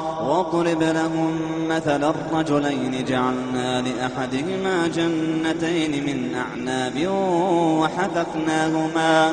واضرب لهم مثل الرجلين جعلنا لأحدهما جنتين من أعناب وحففناهما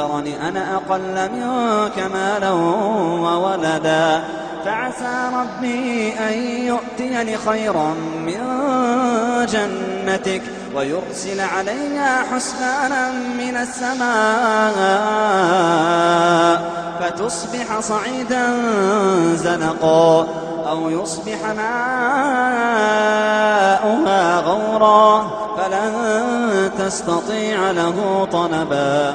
ترني أنا أقل منك مالا وولدا. فعسى ربي أن يؤتيني خيرا من جنتك ويرسل عليها حسبانا من السماء. فتصبح صعيدا زنقا أو يصبح ماؤها غورا. فلن تستطيع له طلبا.